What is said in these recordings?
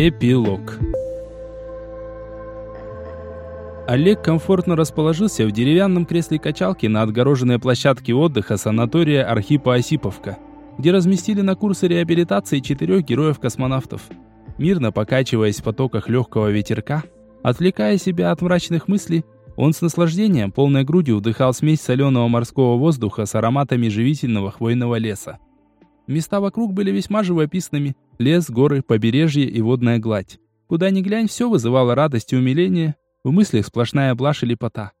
Эпилог Олег комфортно расположился в деревянном кресле качалки на отгороженной площадке отдыха санатория Архипа Осиповка, где разместили на курсы реабилитации четырех героев-космонавтов. Мирно покачиваясь в потоках легкого ветерка, отвлекая себя от мрачных мыслей, он с наслаждением полной грудью вдыхал смесь соленого морского воздуха с ароматами живительного хвойного леса. Места вокруг были весьма живописными. Лес, горы, побережье и водная гладь. Куда ни глянь, все вызывало радость и умиление. В мыслях сплошная блажь и лепота.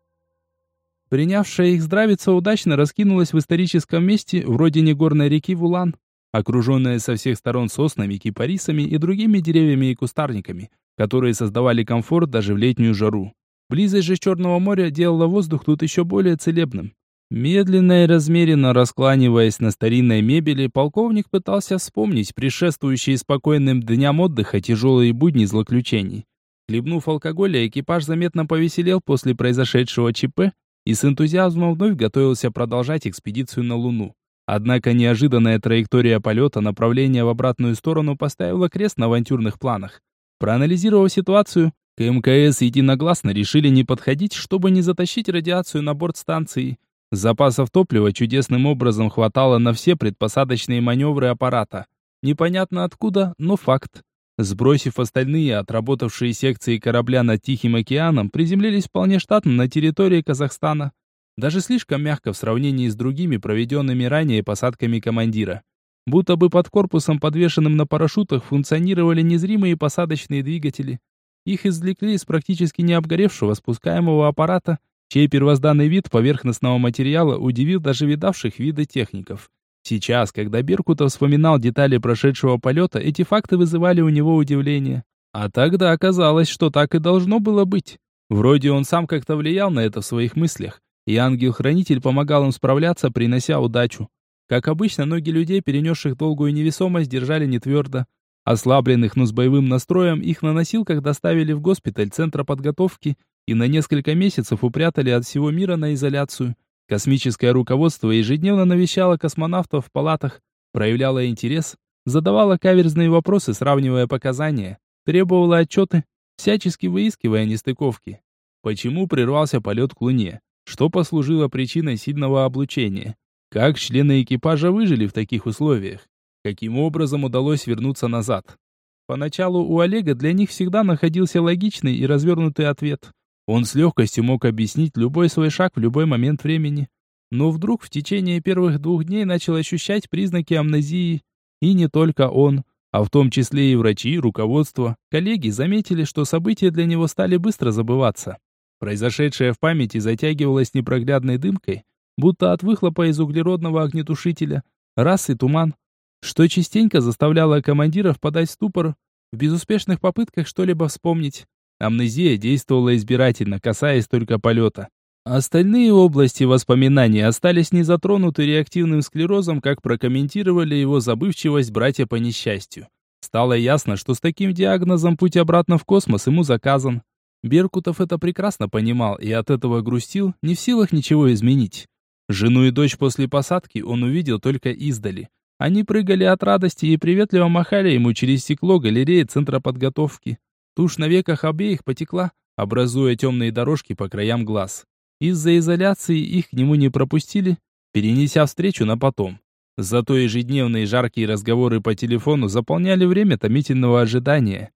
Принявшая их здравица удачно раскинулась в историческом месте, вроде негорной реки Вулан, окруженная со всех сторон соснами, кипарисами и другими деревьями и кустарниками, которые создавали комфорт даже в летнюю жару. Близость же Черного моря делала воздух тут еще более целебным. Медленно и размеренно раскланиваясь на старинной мебели, полковник пытался вспомнить предшествующие спокойным дням отдыха тяжелые будни злоключений. Хлебнув алкоголя, экипаж заметно повеселел после произошедшего ЧП и с энтузиазмом вновь готовился продолжать экспедицию на Луну. Однако неожиданная траектория полета направления в обратную сторону поставила крест на авантюрных планах. Проанализировав ситуацию, КМКС единогласно решили не подходить, чтобы не затащить радиацию на борт станции. Запасов топлива чудесным образом хватало на все предпосадочные маневры аппарата. Непонятно откуда, но факт. Сбросив остальные отработавшие секции корабля над Тихим океаном, приземлились вполне штатно на территории Казахстана. Даже слишком мягко в сравнении с другими проведенными ранее посадками командира. Будто бы под корпусом, подвешенным на парашютах, функционировали незримые посадочные двигатели. Их извлекли из практически не обгоревшего спускаемого аппарата чей первозданный вид поверхностного материала удивил даже видавших виды техников. Сейчас, когда Беркутов вспоминал детали прошедшего полета, эти факты вызывали у него удивление. А тогда оказалось, что так и должно было быть. Вроде он сам как-то влиял на это в своих мыслях, и ангел-хранитель помогал им справляться, принося удачу. Как обычно, ноги людей, перенесших долгую невесомость, держали не твердо. Ослабленных, но с боевым настроем, их на носилках доставили в госпиталь Центра подготовки и на несколько месяцев упрятали от всего мира на изоляцию. Космическое руководство ежедневно навещало космонавтов в палатах, проявляло интерес, задавало каверзные вопросы, сравнивая показания, требовало отчеты, всячески выискивая нестыковки. Почему прервался полет к Луне? Что послужило причиной сильного облучения? Как члены экипажа выжили в таких условиях? Каким образом удалось вернуться назад? Поначалу у Олега для них всегда находился логичный и развернутый ответ. Он с легкостью мог объяснить любой свой шаг в любой момент времени. Но вдруг в течение первых двух дней начал ощущать признаки амнезии. И не только он, а в том числе и врачи, руководство, коллеги заметили, что события для него стали быстро забываться. Произошедшее в памяти затягивалось непроглядной дымкой, будто от выхлопа из углеродного огнетушителя, раз и туман, что частенько заставляло командиров подать ступор в безуспешных попытках что-либо вспомнить. Амнезия действовала избирательно, касаясь только полета. Остальные области воспоминаний остались не затронуты реактивным склерозом, как прокомментировали его забывчивость братья по несчастью. Стало ясно, что с таким диагнозом путь обратно в космос ему заказан. Беркутов это прекрасно понимал и от этого грустил, не в силах ничего изменить. Жену и дочь после посадки он увидел только издали. Они прыгали от радости и приветливо махали ему через стекло галереи центра подготовки. Тушь на веках обеих потекла, образуя темные дорожки по краям глаз. Из-за изоляции их к нему не пропустили, перенеся встречу на потом. Зато ежедневные жаркие разговоры по телефону заполняли время томительного ожидания.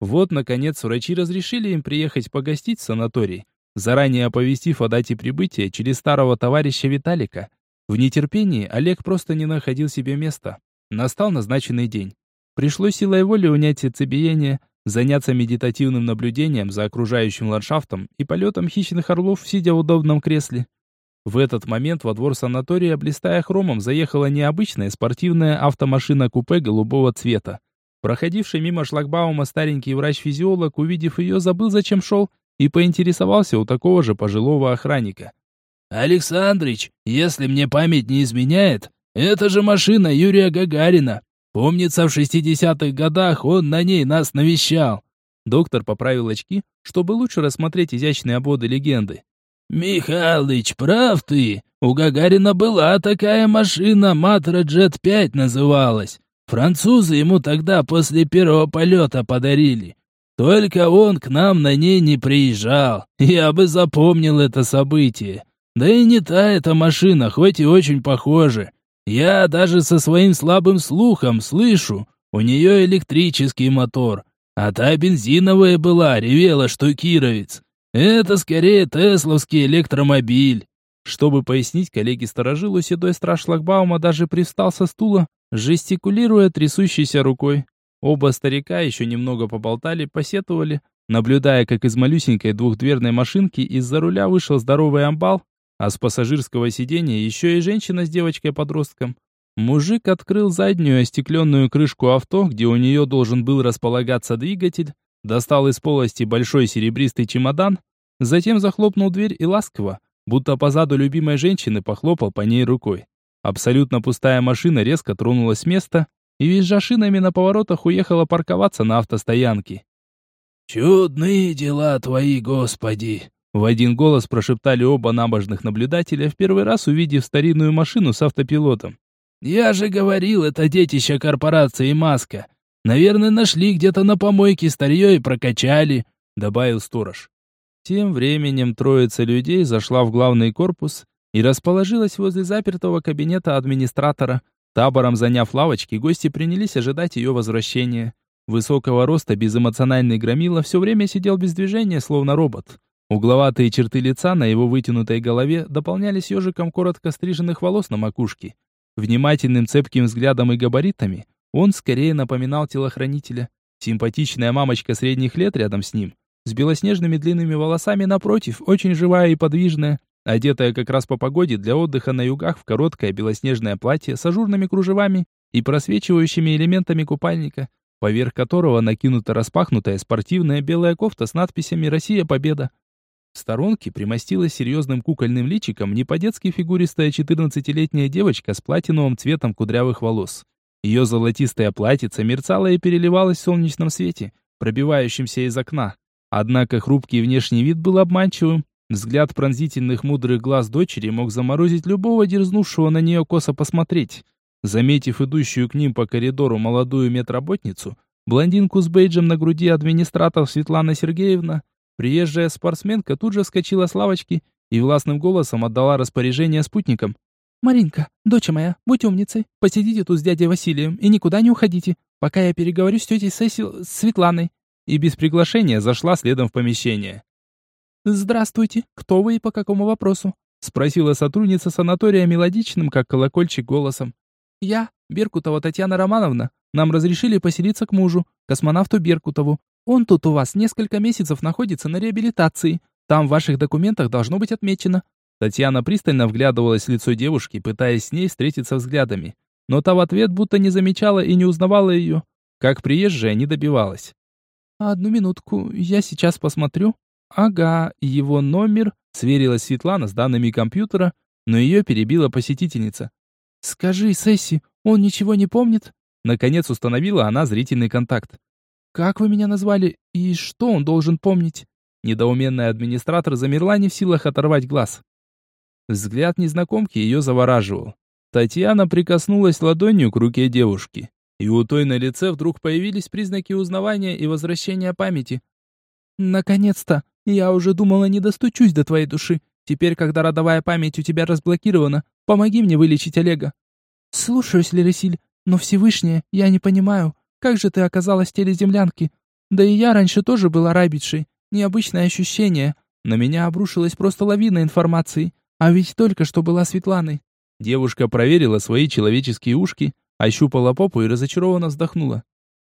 Вот, наконец, врачи разрешили им приехать погостить в санаторий, заранее оповестив о дате прибытия через старого товарища Виталика. В нетерпении Олег просто не находил себе места. Настал назначенный день. Пришлось силой воли унять сердцебиение, заняться медитативным наблюдением за окружающим ландшафтом и полетом хищных орлов, сидя в удобном кресле. В этот момент во двор санатория, блистая хромом, заехала необычная спортивная автомашина-купе голубого цвета. Проходивший мимо шлагбаума старенький врач-физиолог, увидев ее, забыл, зачем шел, и поинтересовался у такого же пожилого охранника. «Александрыч, если мне память не изменяет, это же машина Юрия Гагарина. Помнится, в 60-х годах он на ней нас навещал. Доктор поправил очки, чтобы лучше рассмотреть изящные обводы легенды. «Михалыч, прав ты. У Гагарина была такая машина, Матра Джет 5 называлась. Французы ему тогда после первого полета подарили. Только он к нам на ней не приезжал. Я бы запомнил это событие. Да и не та эта машина, хоть и очень похожа. Я даже со своим слабым слухом слышу, у нее электрический мотор. А та бензиновая была, ревела, что кировец. Это скорее тесловский электромобиль. Чтобы пояснить коллеге-сторожилу, седой страж шлагбаума даже привстал со стула, жестикулируя трясущейся рукой. Оба старика еще немного поболтали, посетовали, наблюдая, как из малюсенькой двухдверной машинки из-за руля вышел здоровый амбал, а с пассажирского сиденья еще и женщина с девочкой-подростком. Мужик открыл заднюю остекленную крышку авто, где у нее должен был располагаться двигатель, достал из полости большой серебристый чемодан, затем захлопнул дверь и ласково, будто позаду любимой женщины похлопал по ней рукой. Абсолютно пустая машина резко тронулась с места и, визжа шинами на поворотах, уехала парковаться на автостоянке. «Чудные дела твои, Господи!» В один голос прошептали оба набожных наблюдателя, в первый раз увидев старинную машину с автопилотом. «Я же говорил, это детище корпорации Маска. Наверное, нашли где-то на помойке старье и прокачали», — добавил сторож. Тем временем троица людей зашла в главный корпус и расположилась возле запертого кабинета администратора. Табором заняв лавочки, гости принялись ожидать ее возвращения. Высокого роста безэмоциональный громила все время сидел без движения, словно робот. Угловатые черты лица на его вытянутой голове дополнялись ежиком коротко стриженных волос на макушке. Внимательным цепким взглядом и габаритами он скорее напоминал телохранителя. Симпатичная мамочка средних лет рядом с ним, с белоснежными длинными волосами напротив, очень живая и подвижная, одетая как раз по погоде для отдыха на югах в короткое белоснежное платье с ажурными кружевами и просвечивающими элементами купальника, поверх которого накинута распахнутая спортивная белая кофта с надписями «Россия Победа». В сторонке примостилась серьезным кукольным личиком не по-детски фигуристая 14-летняя девочка с платиновым цветом кудрявых волос. Ее золотистая платьице мерцало и переливалось в солнечном свете, пробивающемся из окна. Однако хрупкий внешний вид был обманчивым. Взгляд пронзительных мудрых глаз дочери мог заморозить любого дерзнувшего на нее косо посмотреть. Заметив идущую к ним по коридору молодую медработницу, блондинку с бейджем на груди администратор Светлана Сергеевна, Приезжая спортсменка тут же вскочила с лавочки и властным голосом отдала распоряжение спутникам. «Маринка, доча моя, будь умницей, посидите тут с дядей Василием и никуда не уходите, пока я переговорю с тетей Сесил... Светланой». И без приглашения зашла следом в помещение. «Здравствуйте, кто вы и по какому вопросу?» спросила сотрудница санатория мелодичным, как колокольчик, голосом. «Я, Беркутова Татьяна Романовна. Нам разрешили поселиться к мужу, космонавту Беркутову. Он тут у вас несколько месяцев находится на реабилитации. Там в ваших документах должно быть отмечено». Татьяна пристально вглядывалась в лицо девушки, пытаясь с ней встретиться взглядами. Но та в ответ будто не замечала и не узнавала ее. Как приезжая, не добивалась. «Одну минутку, я сейчас посмотрю». «Ага, его номер», — сверилась Светлана с данными компьютера, но ее перебила посетительница. «Скажи, Сесси, он ничего не помнит?» Наконец установила она зрительный контакт. «Как вы меня назвали? И что он должен помнить?» Недоуменная администратор замерла не в силах оторвать глаз. Взгляд незнакомки ее завораживал. Татьяна прикоснулась ладонью к руке девушки, и у той на лице вдруг появились признаки узнавания и возвращения памяти. «Наконец-то! Я уже думала, не достучусь до твоей души. Теперь, когда родовая память у тебя разблокирована, помоги мне вылечить Олега». «Слушаюсь, Лересиль, но Всевышняя, я не понимаю, как же ты оказалась в теле землянки? Да и я раньше тоже была рабичей. Необычное ощущение. На меня обрушилась просто лавина информации. А ведь только что была Светланой. Девушка проверила свои человеческие ушки, ощупала попу и разочарованно вздохнула.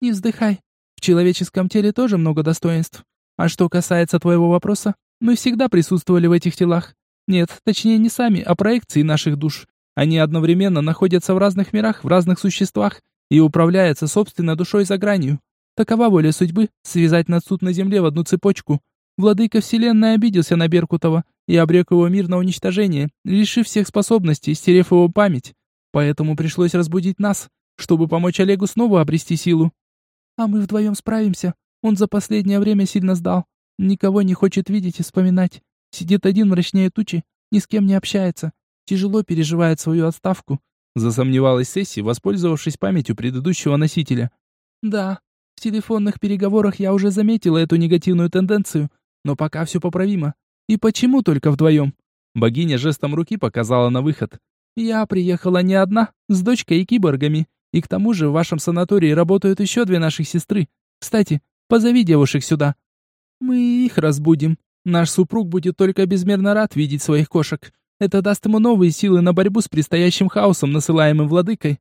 «Не вздыхай. В человеческом теле тоже много достоинств. А что касается твоего вопроса, мы всегда присутствовали в этих телах. Нет, точнее не сами, а проекции наших душ. Они одновременно находятся в разных мирах, в разных существах, и управляется собственной душой за гранью. Такова воля судьбы — связать над суд на земле в одну цепочку. Владыка Вселенной обиделся на Беркутова и обрек его мир на уничтожение, лишив всех способностей, стерев его память. Поэтому пришлось разбудить нас, чтобы помочь Олегу снова обрести силу. А мы вдвоем справимся. Он за последнее время сильно сдал. Никого не хочет видеть и вспоминать. Сидит один мрачнее тучи, ни с кем не общается. Тяжело переживает свою отставку. Засомневалась Сесси, воспользовавшись памятью предыдущего носителя. Да, в телефонных переговорах я уже заметила эту негативную тенденцию, но пока все поправимо. И почему только вдвоем? Богиня жестом руки показала на выход. Я приехала не одна, с дочкой и киборгами. И к тому же в вашем санатории работают еще две наших сестры. Кстати, позови девушек сюда. Мы их разбудим. Наш супруг будет только безмерно рад видеть своих кошек. Это даст ему новые силы на борьбу с предстоящим хаосом, насылаемым владыкой.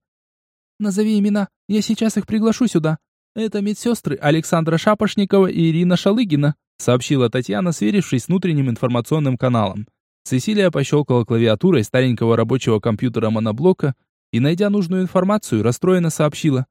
Назови имена, я сейчас их приглашу сюда. Это медсестры Александра Шапошникова и Ирина Шалыгина, сообщила Татьяна, сверившись с внутренним информационным каналом. Цесилия пощелкала клавиатурой старенького рабочего компьютера моноблока и, найдя нужную информацию, расстроенно сообщила.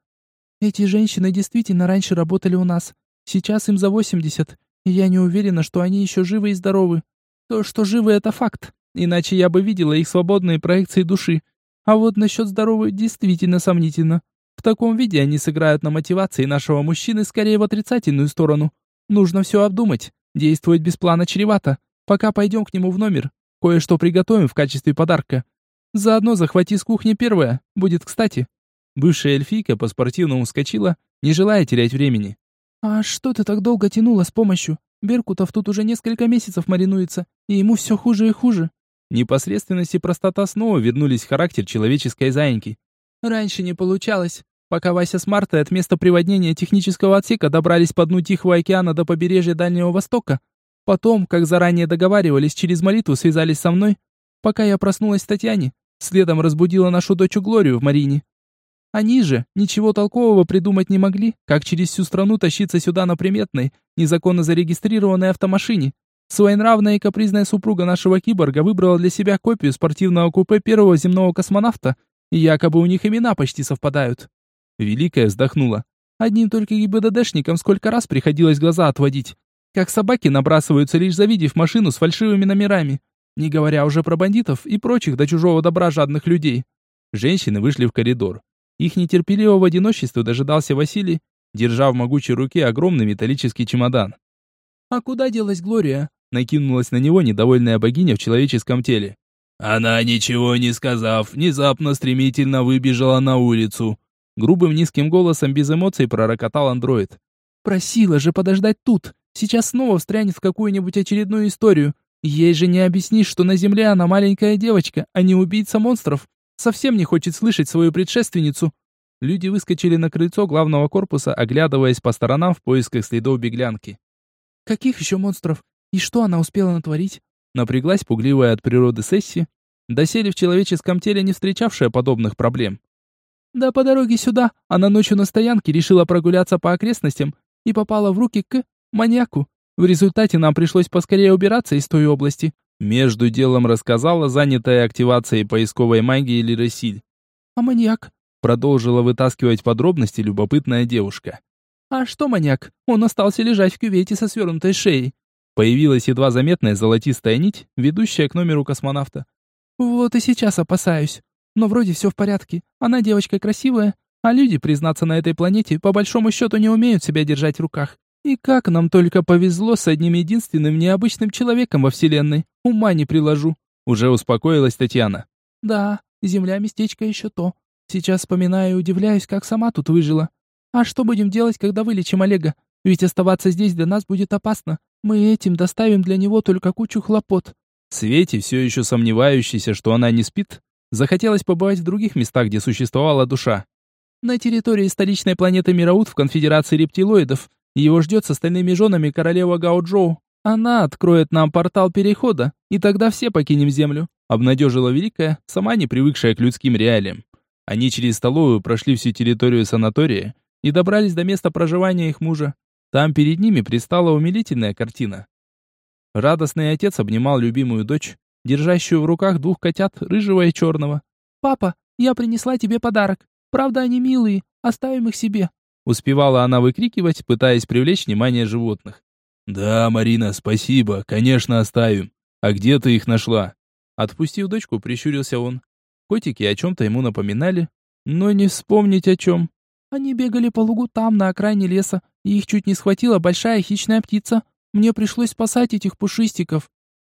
«Эти женщины действительно раньше работали у нас. Сейчас им за 80, и я не уверена, что они еще живы и здоровы. То, что живы, это факт. Иначе я бы видела их свободные проекции души. А вот насчет здоровой действительно сомнительно. В таком виде они сыграют на мотивации нашего мужчины скорее в отрицательную сторону. Нужно все обдумать. Действовать без плана чревато. Пока пойдем к нему в номер. Кое-что приготовим в качестве подарка. Заодно захвати с кухни первое. Будет кстати. Бывшая эльфийка по-спортивному вскочила, не желая терять времени. «А что ты так долго тянула с помощью? Беркутов тут уже несколько месяцев маринуется, и ему все хуже и хуже. Непосредственность и простота снова вернулись в характер человеческой заиньки. Раньше не получалось. Пока Вася с Мартой от места приводнения технического отсека добрались по дну Тихого океана до побережья Дальнего Востока, потом, как заранее договаривались, через молитву связались со мной, пока я проснулась в Татьяне, следом разбудила нашу дочь Глорию в Марине. Они же ничего толкового придумать не могли, как через всю страну тащиться сюда на приметной, незаконно зарегистрированной автомашине, Своенравная и капризная супруга нашего киборга выбрала для себя копию спортивного купе первого земного космонавта, и якобы у них имена почти совпадают. Великая вздохнула. Одним только ГИБДДшникам сколько раз приходилось глаза отводить. Как собаки набрасываются, лишь завидев машину с фальшивыми номерами. Не говоря уже про бандитов и прочих до чужого добра жадных людей. Женщины вышли в коридор. Их нетерпеливого одиночества дожидался Василий, держа в могучей руке огромный металлический чемодан. «А куда делась Глория?» Накинулась на него недовольная богиня в человеческом теле. Она, ничего не сказав, внезапно стремительно выбежала на улицу. Грубым низким голосом без эмоций пророкотал андроид. «Просила же подождать тут. Сейчас снова встрянет в какую-нибудь очередную историю. Ей же не объяснишь, что на Земле она маленькая девочка, а не убийца монстров. Совсем не хочет слышать свою предшественницу». Люди выскочили на крыльцо главного корпуса, оглядываясь по сторонам в поисках следов беглянки. «Каких еще монстров? И что она успела натворить? Напряглась пугливая от природы Сесси, доселе в человеческом теле не встречавшая подобных проблем. Да по дороге сюда она ночью на стоянке решила прогуляться по окрестностям и попала в руки к маньяку. В результате нам пришлось поскорее убираться из той области. Между делом рассказала занятая активацией поисковой магии Лиросиль. А маньяк? Продолжила вытаскивать подробности любопытная девушка. А что маньяк? Он остался лежать в кювете со свернутой шеей. Появилась едва заметная золотистая нить, ведущая к номеру космонавта. «Вот и сейчас опасаюсь. Но вроде все в порядке. Она девочка красивая, а люди, признаться на этой планете, по большому счету не умеют себя держать в руках. И как нам только повезло с одним единственным необычным человеком во Вселенной. Ума не приложу». Уже успокоилась Татьяна. «Да, Земля местечко еще то. Сейчас вспоминаю и удивляюсь, как сама тут выжила. А что будем делать, когда вылечим Олега? Ведь оставаться здесь для нас будет опасно. Мы этим доставим для него только кучу хлопот. Свете, все еще сомневающейся, что она не спит, захотелось побывать в других местах, где существовала душа. На территории столичной планеты Мираут в конфедерации рептилоидов его ждет с остальными женами королева Гаоджоу. Она откроет нам портал перехода, и тогда все покинем Землю», — обнадежила Великая, сама не привыкшая к людским реалиям. Они через столовую прошли всю территорию санатория и добрались до места проживания их мужа. Там перед ними предстала умилительная картина. Радостный отец обнимал любимую дочь, держащую в руках двух котят, рыжего и черного. «Папа, я принесла тебе подарок. Правда, они милые, оставим их себе». Успевала она выкрикивать, пытаясь привлечь внимание животных. «Да, Марина, спасибо, конечно, оставим. А где ты их нашла?» Отпустив дочку, прищурился он. Котики о чем-то ему напоминали, но не вспомнить о чем. Они бегали по лугу там, на окраине леса, и их чуть не схватила большая хищная птица. Мне пришлось спасать этих пушистиков».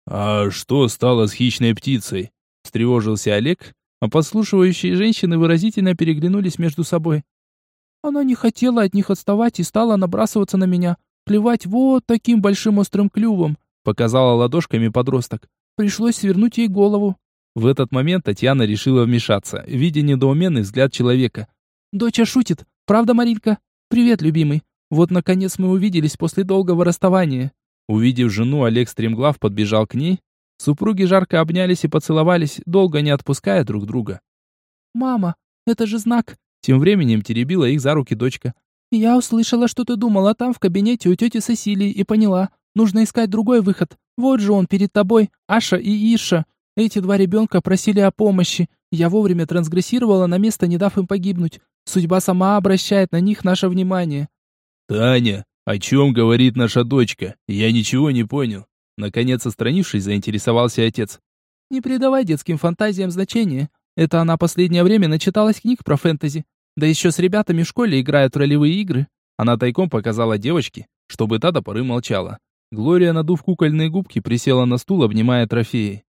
«А что стало с хищной птицей?» встревожился Олег, а подслушивающие женщины выразительно переглянулись между собой. Она не хотела от них отставать и стала набрасываться на меня, плевать вот таким большим острым клювом, показала ладошками подросток. Пришлось свернуть ей голову. В этот момент Татьяна решила вмешаться, видя недоуменный взгляд человека. «Доча шутит, правда, Маринка? Привет, любимый. Вот, наконец, мы увиделись после долгого расставания». Увидев жену, Олег стремглав подбежал к ней. Супруги жарко обнялись и поцеловались, долго не отпуская друг друга. «Мама, это же знак!» Тем временем теребила их за руки дочка. «Я услышала, что ты думала там в кабинете у тети Сесилии и поняла. Нужно искать другой выход. Вот же он перед тобой, Аша и Иша. Эти два ребенка просили о помощи. Я вовремя трансгрессировала на место, не дав им погибнуть. Судьба сама обращает на них наше внимание. «Таня, о чем говорит наша дочка? Я ничего не понял». Наконец, отстранившись, заинтересовался отец. «Не придавай детским фантазиям значения. Это она последнее время начиталась книг про фэнтези. Да еще с ребятами в школе играют ролевые игры». Она тайком показала девочке, чтобы та до поры молчала. Глория, надув кукольные губки, присела на стул, обнимая трофеи.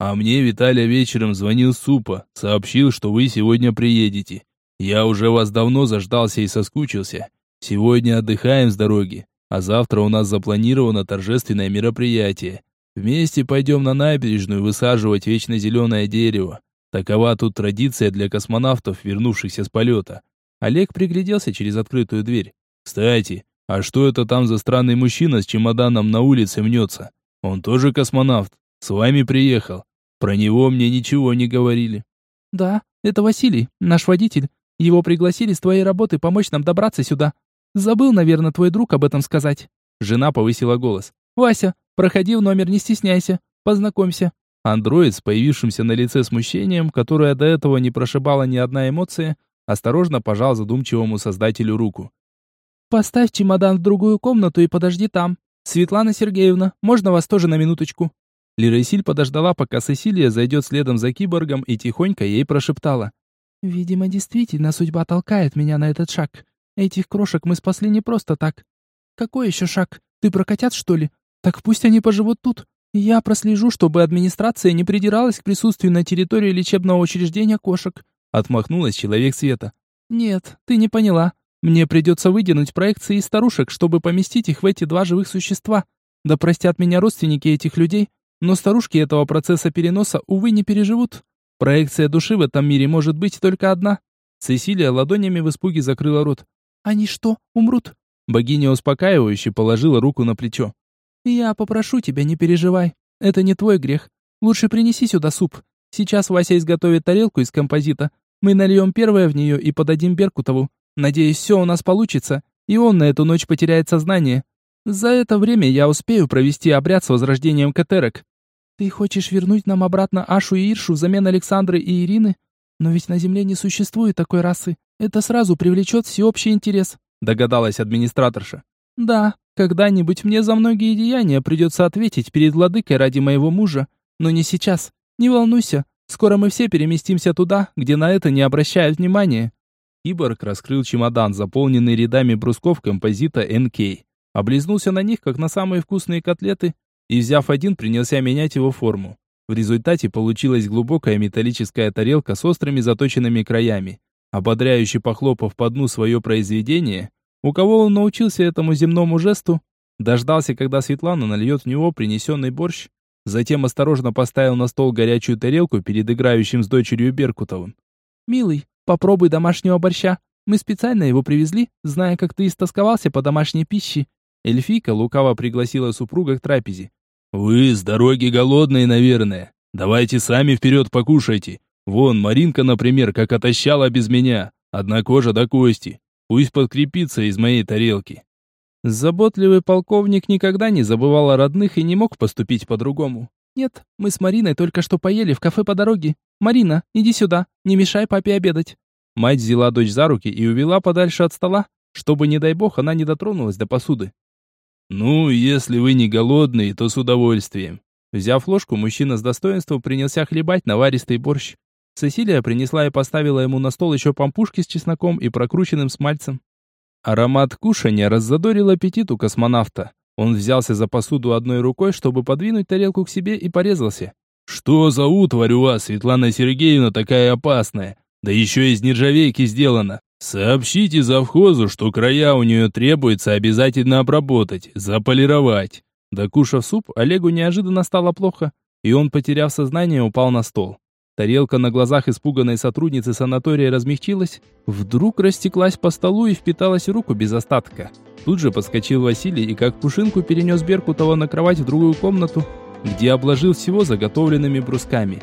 А мне Виталий вечером звонил Супа, сообщил, что вы сегодня приедете. Я уже вас давно заждался и соскучился. Сегодня отдыхаем с дороги, а завтра у нас запланировано торжественное мероприятие. Вместе пойдем на набережную высаживать вечно зеленое дерево. Такова тут традиция для космонавтов, вернувшихся с полета. Олег пригляделся через открытую дверь. Кстати, а что это там за странный мужчина с чемоданом на улице мнется? Он тоже космонавт? С вами приехал. Про него мне ничего не говорили. Да, это Василий, наш водитель. Его пригласили с твоей работы помочь нам добраться сюда. Забыл, наверное, твой друг об этом сказать. Жена повысила голос. Вася, проходи в номер, не стесняйся. Познакомься. Андроид с появившимся на лице смущением, которое до этого не прошибала ни одна эмоция, осторожно пожал задумчивому создателю руку. Поставь чемодан в другую комнату и подожди там. Светлана Сергеевна, можно вас тоже на минуточку? Лиресиль подождала, пока Сесилия зайдет следом за киборгом и тихонько ей прошептала. «Видимо, действительно судьба толкает меня на этот шаг. Этих крошек мы спасли не просто так. Какой еще шаг? Ты про котят, что ли? Так пусть они поживут тут. Я прослежу, чтобы администрация не придиралась к присутствию на территории лечебного учреждения кошек». Отмахнулась человек света. «Нет, ты не поняла. Мне придется выдернуть проекции из старушек, чтобы поместить их в эти два живых существа. Да простят меня родственники этих людей, но старушки этого процесса переноса, увы, не переживут. Проекция души в этом мире может быть только одна. Цесилия ладонями в испуге закрыла рот. Они что, умрут? Богиня успокаивающе положила руку на плечо. Я попрошу тебя, не переживай. Это не твой грех. Лучше принеси сюда суп. Сейчас Вася изготовит тарелку из композита. Мы нальем первое в нее и подадим Беркутову. Надеюсь, все у нас получится, и он на эту ночь потеряет сознание. За это время я успею провести обряд с возрождением катерок. Ты хочешь вернуть нам обратно Ашу и Иршу взамен Александры и Ирины? Но ведь на Земле не существует такой расы. Это сразу привлечет всеобщий интерес, догадалась администраторша. Да, когда-нибудь мне за многие деяния придется ответить перед владыкой ради моего мужа, но не сейчас. Не волнуйся, скоро мы все переместимся туда, где на это не обращают внимания. Киборг раскрыл чемодан, заполненный рядами брусков композита НК облизнулся на них, как на самые вкусные котлеты, и, взяв один, принялся менять его форму. В результате получилась глубокая металлическая тарелка с острыми заточенными краями. Ободряюще похлопав по дну свое произведение, у кого он научился этому земному жесту, дождался, когда Светлана нальет в него принесенный борщ, затем осторожно поставил на стол горячую тарелку перед играющим с дочерью Беркутовым. «Милый, попробуй домашнего борща. Мы специально его привезли, зная, как ты истосковался по домашней пище. Эльфийка лукаво пригласила супруга к трапезе. «Вы с дороги голодные, наверное. Давайте сами вперед покушайте. Вон, Маринка, например, как отощала без меня. Одна кожа до кости. Пусть подкрепится из моей тарелки». Заботливый полковник никогда не забывал о родных и не мог поступить по-другому. «Нет, мы с Мариной только что поели в кафе по дороге. Марина, иди сюда, не мешай папе обедать». Мать взяла дочь за руки и увела подальше от стола, чтобы, не дай бог, она не дотронулась до посуды. «Ну, если вы не голодные, то с удовольствием». Взяв ложку, мужчина с достоинством принялся хлебать наваристый борщ. Сесилия принесла и поставила ему на стол еще пампушки с чесноком и прокрученным смальцем. Аромат кушания раззадорил аппетит у космонавта. Он взялся за посуду одной рукой, чтобы подвинуть тарелку к себе и порезался. «Что за утварь у вас, Светлана Сергеевна, такая опасная? Да еще из нержавейки сделана. Сообщите завхозу, что края у нее требуется обязательно обработать, заполировать». Докушав суп, Олегу неожиданно стало плохо, и он, потеряв сознание, упал на стол. Тарелка на глазах испуганной сотрудницы санатория размягчилась, вдруг растеклась по столу и впиталась в руку без остатка. Тут же подскочил Василий и как пушинку перенес Беркутова на кровать в другую комнату, где обложил всего заготовленными брусками.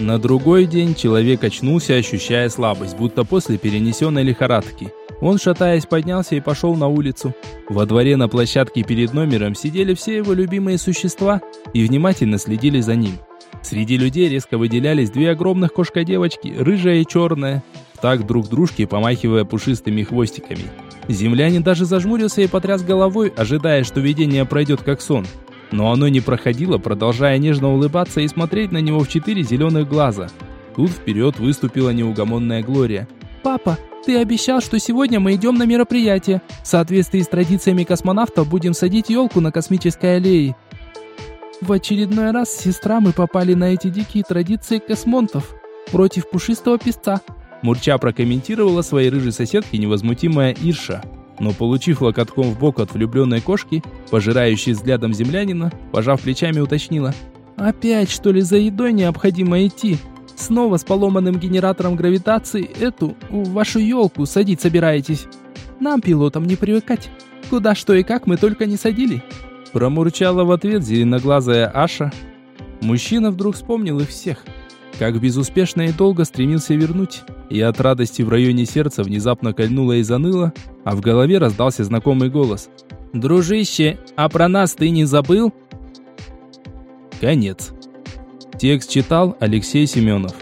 На другой день человек очнулся, ощущая слабость, будто после перенесенной лихорадки. Он, шатаясь, поднялся и пошел на улицу. Во дворе на площадке перед номером сидели все его любимые существа и внимательно следили за ним. Среди людей резко выделялись две огромных кошка-девочки, рыжая и черная, так друг дружке помахивая пушистыми хвостиками. Землянин даже зажмурился и потряс головой, ожидая, что видение пройдет как сон. Но оно не проходило, продолжая нежно улыбаться и смотреть на него в четыре зеленых глаза. Тут вперед выступила неугомонная Глория. «Папа, ты обещал, что сегодня мы идем на мероприятие. В соответствии с традициями космонавтов будем садить елку на космической аллее. В очередной раз, сестра, мы попали на эти дикие традиции космонтов против пушистого песца. Мурча прокомментировала своей рыжей соседке невозмутимая Ирша. Но получив локотком в бок от влюбленной кошки, пожирающей взглядом землянина, пожав плечами, уточнила. «Опять, что ли, за едой необходимо идти? Снова с поломанным генератором гравитации эту, вашу елку, садить собираетесь? Нам, пилотам, не привыкать. Куда, что и как мы только не садили. Промурчала в ответ зеленоглазая Аша. Мужчина вдруг вспомнил их всех. Как безуспешно и долго стремился вернуть. И от радости в районе сердца внезапно кольнуло и заныло, а в голове раздался знакомый голос. «Дружище, а про нас ты не забыл?» Конец. Текст читал Алексей Семенов.